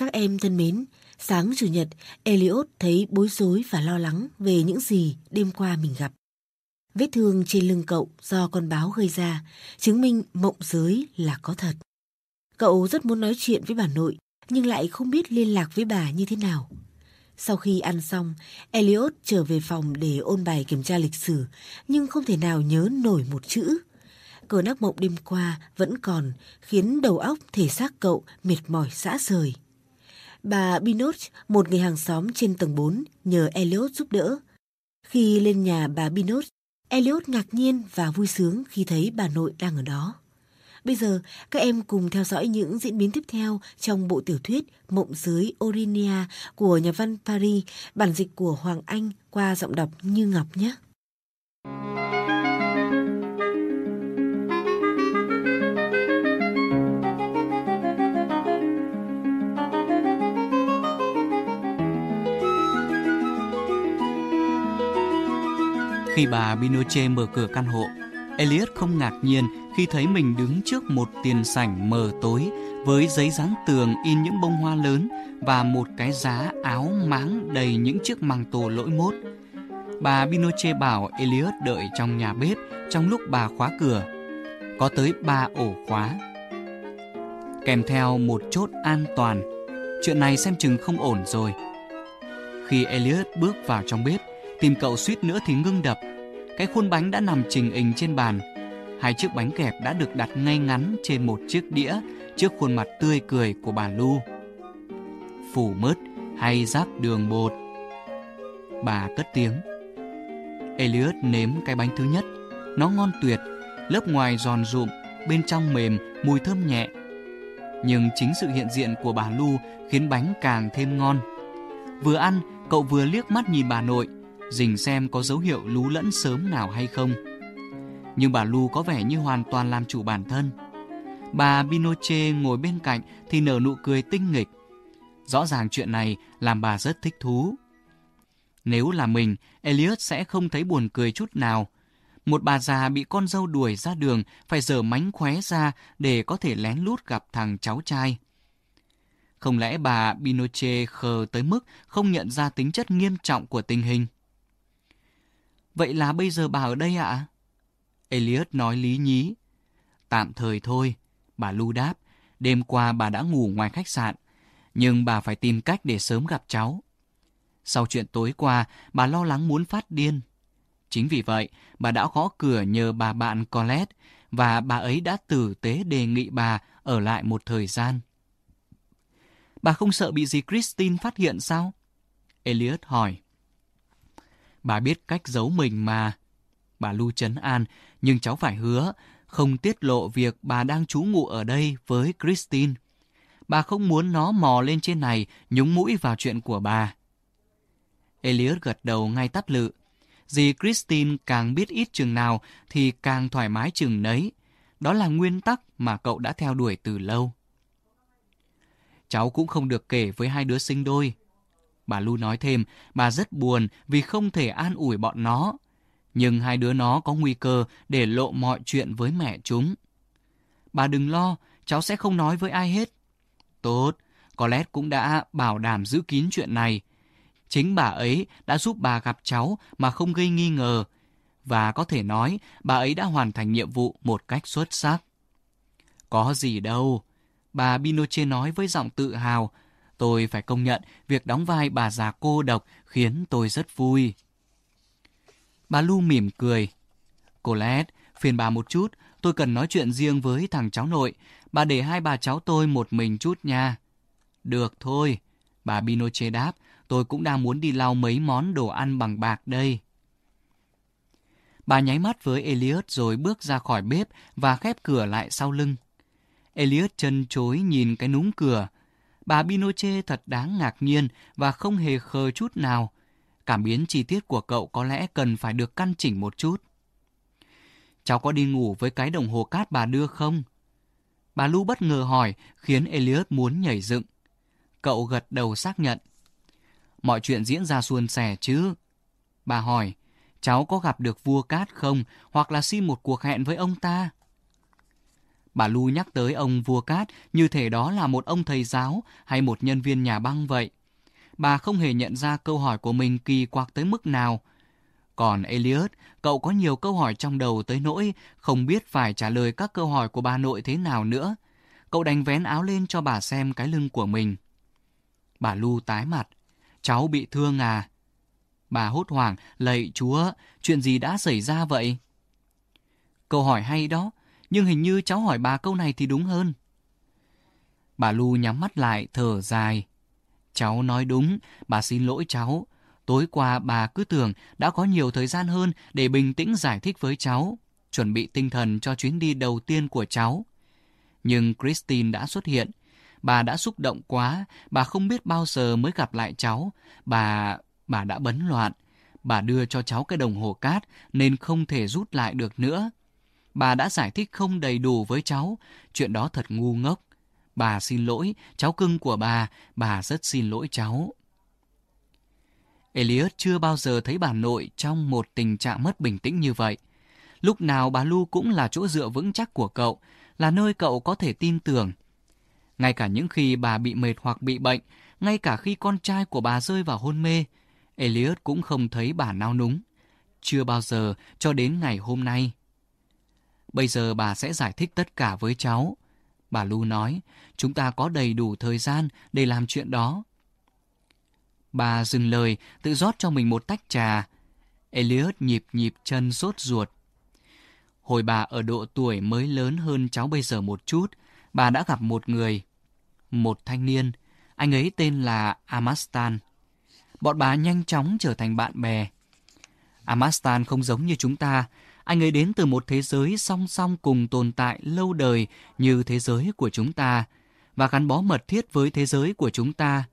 Các em thân mến, sáng chủ nhật, Elliot thấy bối rối và lo lắng về những gì đêm qua mình gặp. Vết thương trên lưng cậu do con báo gây ra, chứng minh mộng giới là có thật. Cậu rất muốn nói chuyện với bà nội, nhưng lại không biết liên lạc với bà như thế nào. Sau khi ăn xong, Elliot trở về phòng để ôn bài kiểm tra lịch sử, nhưng không thể nào nhớ nổi một chữ. Cơn ác mộng đêm qua vẫn còn, khiến đầu óc thể xác cậu mệt mỏi xã rời. Bà Binot, một người hàng xóm trên tầng 4, nhờ Elliot giúp đỡ. Khi lên nhà bà Binot, Elliot ngạc nhiên và vui sướng khi thấy bà nội đang ở đó. Bây giờ, các em cùng theo dõi những diễn biến tiếp theo trong bộ tiểu thuyết Mộng giới Orinia của nhà văn Paris, bản dịch của Hoàng Anh qua giọng đọc Như Ngọc nhé. Khi bà Pinochet mở cửa căn hộ, Elliot không ngạc nhiên khi thấy mình đứng trước một tiền sảnh mờ tối với giấy dán tường in những bông hoa lớn và một cái giá áo máng đầy những chiếc màng tổ lỗi mốt. Bà Pinochet bảo Elliot đợi trong nhà bếp trong lúc bà khóa cửa. Có tới ba ổ khóa. Kèm theo một chốt an toàn. Chuyện này xem chừng không ổn rồi. Khi Elliot bước vào trong bếp, tìm cậu suýt nữa thì ngưng đập cái khuôn bánh đã nằm trình hình trên bàn. Hai chiếc bánh kẹp đã được đặt ngay ngắn trên một chiếc đĩa trước khuôn mặt tươi cười của bà Lu. Phủ mớt hay rắc đường bột? Bà cất tiếng. Elliot nếm cái bánh thứ nhất. Nó ngon tuyệt, lớp ngoài giòn rụm, bên trong mềm, mùi thơm nhẹ. Nhưng chính sự hiện diện của bà Lu khiến bánh càng thêm ngon. Vừa ăn, cậu vừa liếc mắt nhìn bà nội, dình xem có dấu hiệu lú lẫn sớm nào hay không. Nhưng bà Lu có vẻ như hoàn toàn làm chủ bản thân. Bà Binoche ngồi bên cạnh thì nở nụ cười tinh nghịch. Rõ ràng chuyện này làm bà rất thích thú. Nếu là mình, Elliot sẽ không thấy buồn cười chút nào. Một bà già bị con dâu đuổi ra đường phải dở mánh khóe ra để có thể lén lút gặp thằng cháu trai. Không lẽ bà Binoche khờ tới mức không nhận ra tính chất nghiêm trọng của tình hình? Vậy là bây giờ bà ở đây ạ? À? Elliot nói lý nhí. Tạm thời thôi, bà Lu đáp. Đêm qua bà đã ngủ ngoài khách sạn, nhưng bà phải tìm cách để sớm gặp cháu. Sau chuyện tối qua, bà lo lắng muốn phát điên. Chính vì vậy, bà đã gõ cửa nhờ bà bạn Colette và bà ấy đã tử tế đề nghị bà ở lại một thời gian. Bà không sợ bị gì Christine phát hiện sao? Elliot hỏi. Bà biết cách giấu mình mà. Bà Lu chấn an, nhưng cháu phải hứa không tiết lộ việc bà đang trú ngụ ở đây với Christine. Bà không muốn nó mò lên trên này nhúng mũi vào chuyện của bà. Elliot gật đầu ngay tắt lự. Dì Christine càng biết ít chừng nào thì càng thoải mái chừng nấy. Đó là nguyên tắc mà cậu đã theo đuổi từ lâu. Cháu cũng không được kể với hai đứa sinh đôi. Bà Lu nói thêm, bà rất buồn vì không thể an ủi bọn nó. Nhưng hai đứa nó có nguy cơ để lộ mọi chuyện với mẹ chúng. Bà đừng lo, cháu sẽ không nói với ai hết. Tốt, Colette cũng đã bảo đảm giữ kín chuyện này. Chính bà ấy đã giúp bà gặp cháu mà không gây nghi ngờ. Và có thể nói bà ấy đã hoàn thành nhiệm vụ một cách xuất sắc. Có gì đâu. Bà Binoche nói với giọng tự hào Tôi phải công nhận việc đóng vai bà già cô độc khiến tôi rất vui. Bà Lu mỉm cười. cô lét phiền bà một chút, tôi cần nói chuyện riêng với thằng cháu nội. Bà để hai bà cháu tôi một mình chút nha. Được thôi, bà Binoche đáp, tôi cũng đang muốn đi lau mấy món đồ ăn bằng bạc đây. Bà nháy mắt với Elliot rồi bước ra khỏi bếp và khép cửa lại sau lưng. Elliot chân chối nhìn cái núm cửa, bà Pinochet thật đáng ngạc nhiên và không hề khờ chút nào. Cảm biến chi tiết của cậu có lẽ cần phải được căn chỉnh một chút. Cháu có đi ngủ với cái đồng hồ cát bà đưa không? Bà Lu bất ngờ hỏi, khiến Elliot muốn nhảy dựng. Cậu gật đầu xác nhận. Mọi chuyện diễn ra suôn sẻ chứ? Bà hỏi, cháu có gặp được vua cát không, hoặc là xin một cuộc hẹn với ông ta? Bà Lu nhắc tới ông vua cát như thể đó là một ông thầy giáo hay một nhân viên nhà băng vậy. Bà không hề nhận ra câu hỏi của mình kỳ quặc tới mức nào. Còn Elliot, cậu có nhiều câu hỏi trong đầu tới nỗi không biết phải trả lời các câu hỏi của bà nội thế nào nữa. Cậu đành vén áo lên cho bà xem cái lưng của mình. Bà Lu tái mặt. Cháu bị thương à? Bà hốt hoảng, lạy chúa, chuyện gì đã xảy ra vậy? Câu hỏi hay đó, nhưng hình như cháu hỏi bà câu này thì đúng hơn. Bà Lu nhắm mắt lại, thở dài. Cháu nói đúng, bà xin lỗi cháu. Tối qua bà cứ tưởng đã có nhiều thời gian hơn để bình tĩnh giải thích với cháu, chuẩn bị tinh thần cho chuyến đi đầu tiên của cháu. Nhưng Christine đã xuất hiện. Bà đã xúc động quá, bà không biết bao giờ mới gặp lại cháu. Bà... bà đã bấn loạn. Bà đưa cho cháu cái đồng hồ cát nên không thể rút lại được nữa. Bà đã giải thích không đầy đủ với cháu, chuyện đó thật ngu ngốc. Bà xin lỗi, cháu cưng của bà, bà rất xin lỗi cháu. Elliot chưa bao giờ thấy bà nội trong một tình trạng mất bình tĩnh như vậy. Lúc nào bà Lu cũng là chỗ dựa vững chắc của cậu, là nơi cậu có thể tin tưởng. Ngay cả những khi bà bị mệt hoặc bị bệnh, ngay cả khi con trai của bà rơi vào hôn mê, Elliot cũng không thấy bà nao núng. Chưa bao giờ cho đến ngày hôm nay. Bây giờ bà sẽ giải thích tất cả với cháu. Bà Lu nói, chúng ta có đầy đủ thời gian để làm chuyện đó. Bà dừng lời, tự rót cho mình một tách trà. Elliot nhịp nhịp chân sốt ruột. Hồi bà ở độ tuổi mới lớn hơn cháu bây giờ một chút, bà đã gặp một người. Một thanh niên, anh ấy tên là Amastan. Bọn bà nhanh chóng trở thành bạn bè. Amastan không giống như chúng ta, anh ấy đến từ một thế giới song song cùng tồn tại lâu đời như thế giới của chúng ta và gắn bó mật thiết với thế giới của chúng ta.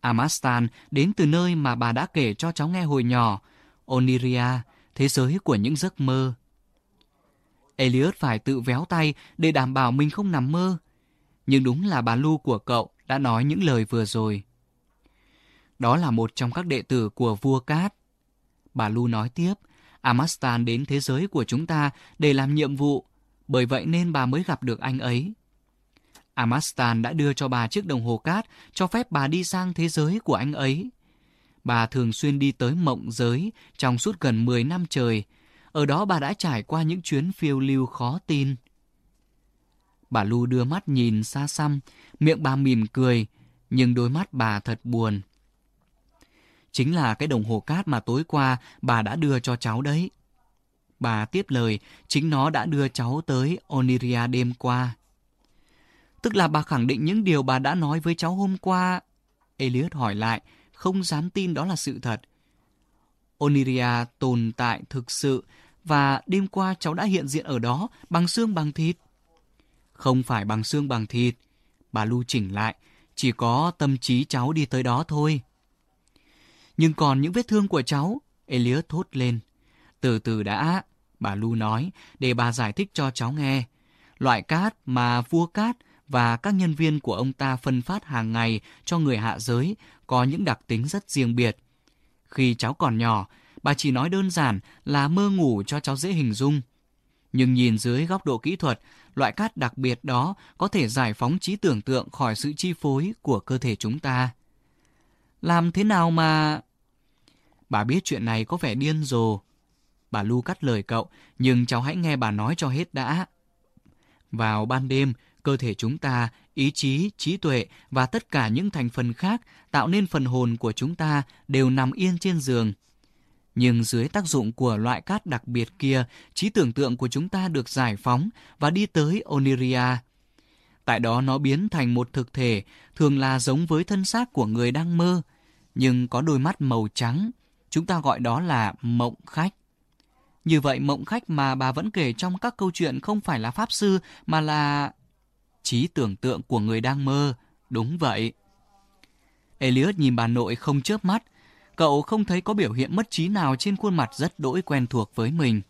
Amastan đến từ nơi mà bà đã kể cho cháu nghe hồi nhỏ, Oniria, thế giới của những giấc mơ. Elliot phải tự véo tay để đảm bảo mình không nằm mơ. Nhưng đúng là bà Lu của cậu đã nói những lời vừa rồi. Đó là một trong các đệ tử của vua Cát. Bà Lu nói tiếp, Amastan đến thế giới của chúng ta để làm nhiệm vụ, bởi vậy nên bà mới gặp được anh ấy. Amastan đã đưa cho bà chiếc đồng hồ cát, cho phép bà đi sang thế giới của anh ấy. Bà thường xuyên đi tới mộng giới trong suốt gần 10 năm trời. Ở đó bà đã trải qua những chuyến phiêu lưu khó tin. Bà Lu đưa mắt nhìn xa xăm, miệng bà mỉm cười, nhưng đôi mắt bà thật buồn. Chính là cái đồng hồ cát mà tối qua bà đã đưa cho cháu đấy. Bà tiếp lời, chính nó đã đưa cháu tới Oniria đêm qua. Tức là bà khẳng định những điều bà đã nói với cháu hôm qua. Elliot hỏi lại, không dám tin đó là sự thật. Oniria tồn tại thực sự và đêm qua cháu đã hiện diện ở đó bằng xương bằng thịt. Không phải bằng xương bằng thịt. Bà Lu chỉnh lại, chỉ có tâm trí cháu đi tới đó thôi. Nhưng còn những vết thương của cháu, Elias thốt lên. Từ từ đã, bà Lu nói, để bà giải thích cho cháu nghe. Loại cát mà vua cát và các nhân viên của ông ta phân phát hàng ngày cho người hạ giới có những đặc tính rất riêng biệt. Khi cháu còn nhỏ, bà chỉ nói đơn giản là mơ ngủ cho cháu dễ hình dung. Nhưng nhìn dưới góc độ kỹ thuật, loại cát đặc biệt đó có thể giải phóng trí tưởng tượng khỏi sự chi phối của cơ thể chúng ta. Làm thế nào mà... Bà biết chuyện này có vẻ điên rồ. Bà Lu cắt lời cậu, nhưng cháu hãy nghe bà nói cho hết đã. Vào ban đêm, cơ thể chúng ta, ý chí, trí tuệ và tất cả những thành phần khác tạo nên phần hồn của chúng ta đều nằm yên trên giường. Nhưng dưới tác dụng của loại cát đặc biệt kia, trí tưởng tượng của chúng ta được giải phóng và đi tới Oniria. Tại đó nó biến thành một thực thể, thường là giống với thân xác của người đang mơ, nhưng có đôi mắt màu trắng. Chúng ta gọi đó là mộng khách. Như vậy mộng khách mà bà vẫn kể trong các câu chuyện không phải là pháp sư mà là trí tưởng tượng của người đang mơ. Đúng vậy. Elliot nhìn bà nội không chớp mắt. Cậu không thấy có biểu hiện mất trí nào trên khuôn mặt rất đỗi quen thuộc với mình.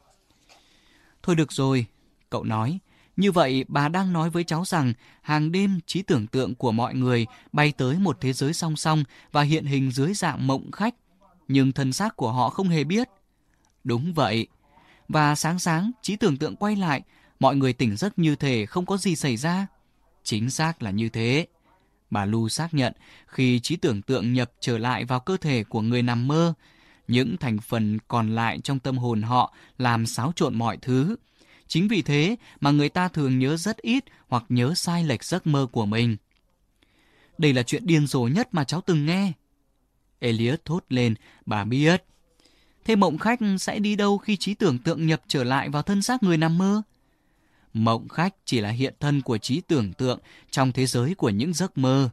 Thôi được rồi, cậu nói. Như vậy bà đang nói với cháu rằng hàng đêm trí tưởng tượng của mọi người bay tới một thế giới song song và hiện hình dưới dạng mộng khách. Nhưng thân xác của họ không hề biết. Đúng vậy. Và sáng sáng trí tưởng tượng quay lại mọi người tỉnh giấc như thể không có gì xảy ra. Chính xác là như thế. Bà Lu xác nhận khi trí tưởng tượng nhập trở lại vào cơ thể của người nằm mơ, những thành phần còn lại trong tâm hồn họ làm xáo trộn mọi thứ. Chính vì thế mà người ta thường nhớ rất ít hoặc nhớ sai lệch giấc mơ của mình. Đây là chuyện điên rồ nhất mà cháu từng nghe. Elliot thốt lên, bà biết. Thế mộng khách sẽ đi đâu khi trí tưởng tượng nhập trở lại vào thân xác người nằm mơ? Mộng khách chỉ là hiện thân của trí tưởng tượng trong thế giới của những giấc mơ.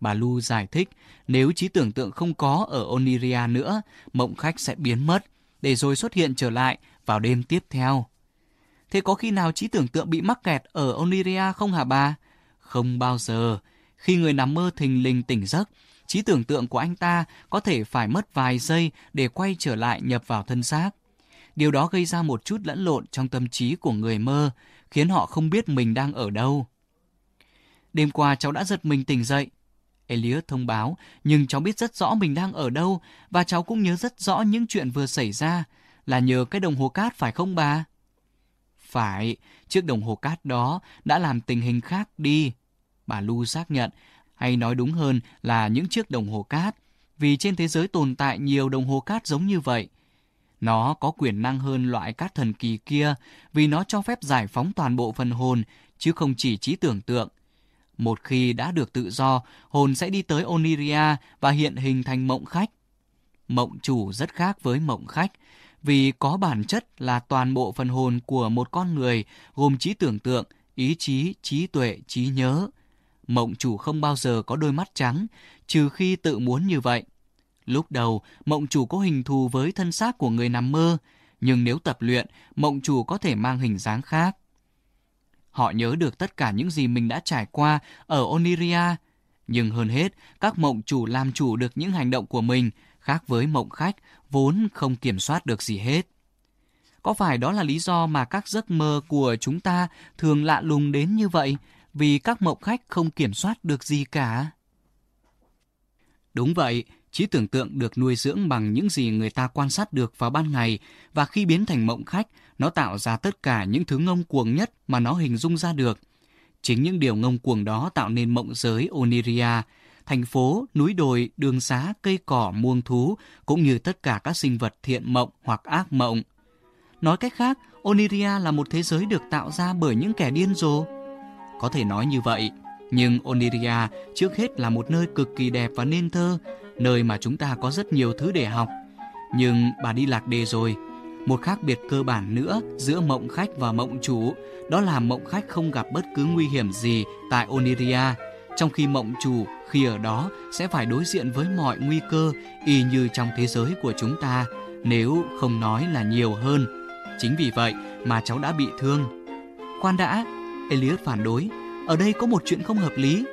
Bà Lu giải thích, nếu trí tưởng tượng không có ở Oniria nữa, mộng khách sẽ biến mất, để rồi xuất hiện trở lại vào đêm tiếp theo. Thế có khi nào trí tưởng tượng bị mắc kẹt ở Oniria không hả bà? Không bao giờ. Khi người nằm mơ thình lình tỉnh giấc, trí tưởng tượng của anh ta có thể phải mất vài giây để quay trở lại nhập vào thân xác. Điều đó gây ra một chút lẫn lộn trong tâm trí của người mơ, khiến họ không biết mình đang ở đâu. Đêm qua cháu đã giật mình tỉnh dậy. Elliot thông báo, nhưng cháu biết rất rõ mình đang ở đâu và cháu cũng nhớ rất rõ những chuyện vừa xảy ra. Là nhờ cái đồng hồ cát phải không bà? Phải, chiếc đồng hồ cát đó đã làm tình hình khác đi. Bà Lu xác nhận, hay nói đúng hơn là những chiếc đồng hồ cát, vì trên thế giới tồn tại nhiều đồng hồ cát giống như vậy. Nó có quyền năng hơn loại cát thần kỳ kia vì nó cho phép giải phóng toàn bộ phần hồn chứ không chỉ trí tưởng tượng. Một khi đã được tự do, hồn sẽ đi tới Oniria và hiện hình thành mộng khách. Mộng chủ rất khác với mộng khách vì có bản chất là toàn bộ phần hồn của một con người gồm trí tưởng tượng, ý chí, trí tuệ, trí nhớ. Mộng chủ không bao giờ có đôi mắt trắng, trừ khi tự muốn như vậy. Lúc đầu, mộng chủ có hình thù với thân xác của người nằm mơ, nhưng nếu tập luyện, mộng chủ có thể mang hình dáng khác. Họ nhớ được tất cả những gì mình đã trải qua ở Oniria, nhưng hơn hết, các mộng chủ làm chủ được những hành động của mình, khác với mộng khách vốn không kiểm soát được gì hết. Có phải đó là lý do mà các giấc mơ của chúng ta thường lạ lùng đến như vậy, vì các mộng khách không kiểm soát được gì cả? Đúng vậy, trí tưởng tượng được nuôi dưỡng bằng những gì người ta quan sát được vào ban ngày và khi biến thành mộng khách, nó tạo ra tất cả những thứ ngông cuồng nhất mà nó hình dung ra được. Chính những điều ngông cuồng đó tạo nên mộng giới Oniria, thành phố, núi đồi, đường xá, cây cỏ, muông thú, cũng như tất cả các sinh vật thiện mộng hoặc ác mộng. Nói cách khác, Oniria là một thế giới được tạo ra bởi những kẻ điên rồ. Có thể nói như vậy, nhưng Oniria trước hết là một nơi cực kỳ đẹp và nên thơ, nơi mà chúng ta có rất nhiều thứ để học. Nhưng bà đi lạc đề rồi. Một khác biệt cơ bản nữa giữa mộng khách và mộng chủ, đó là mộng khách không gặp bất cứ nguy hiểm gì tại Oniria, trong khi mộng chủ khi ở đó sẽ phải đối diện với mọi nguy cơ y như trong thế giới của chúng ta, nếu không nói là nhiều hơn. Chính vì vậy mà cháu đã bị thương. Khoan đã, Elliot phản đối, ở đây có một chuyện không hợp lý.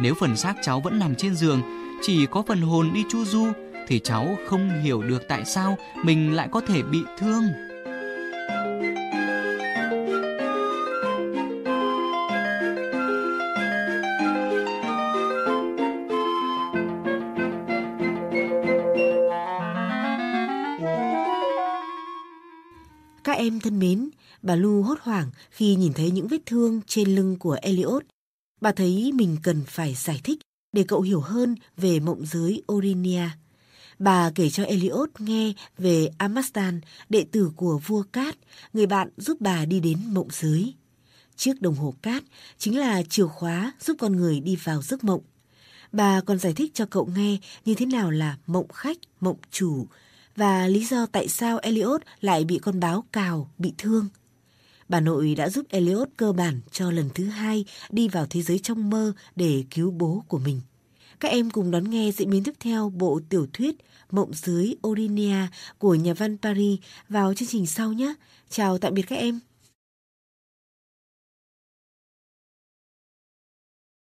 Nếu phần xác cháu vẫn nằm trên giường, chỉ có phần hồn đi chu du, thì cháu không hiểu được tại sao mình lại có thể bị thương. Các em thân mến, bà Lu hốt hoảng khi nhìn thấy những vết thương trên lưng của Elliot. Bà thấy mình cần phải giải thích để cậu hiểu hơn về mộng giới Orinia. Bà kể cho Elliot nghe về Amastan, đệ tử của vua Cát, người bạn giúp bà đi đến mộng giới. Chiếc đồng hồ cát chính là chìa khóa giúp con người đi vào giấc mộng. Bà còn giải thích cho cậu nghe như thế nào là mộng khách, mộng chủ và lý do tại sao Elliot lại bị con báo cào, bị thương. Bà nội đã giúp Elliot cơ bản cho lần thứ hai đi vào thế giới trong mơ để cứu bố của mình. Các em cùng đón nghe diễn biến tiếp theo bộ tiểu thuyết Mộng dưới Orinia của nhà văn Paris vào chương trình sau nhé. Chào tạm biệt các em.